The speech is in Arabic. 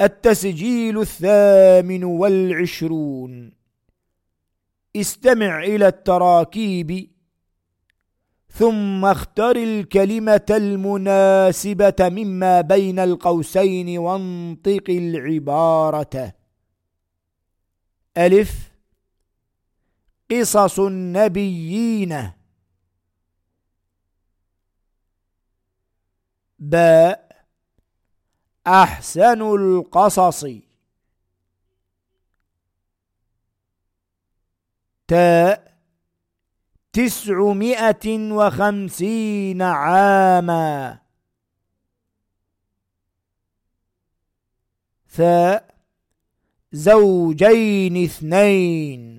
التسجيل الثامن والعشرون. استمع إلى التراكيب. ثم اختر الكلمة المناسبة مما بين القوسين وانطق العبارة. ألف. قصص النبيين. باء. أحسن القصص. تاء تسعمائة وخمسين عاما. ثاء زوجين اثنين.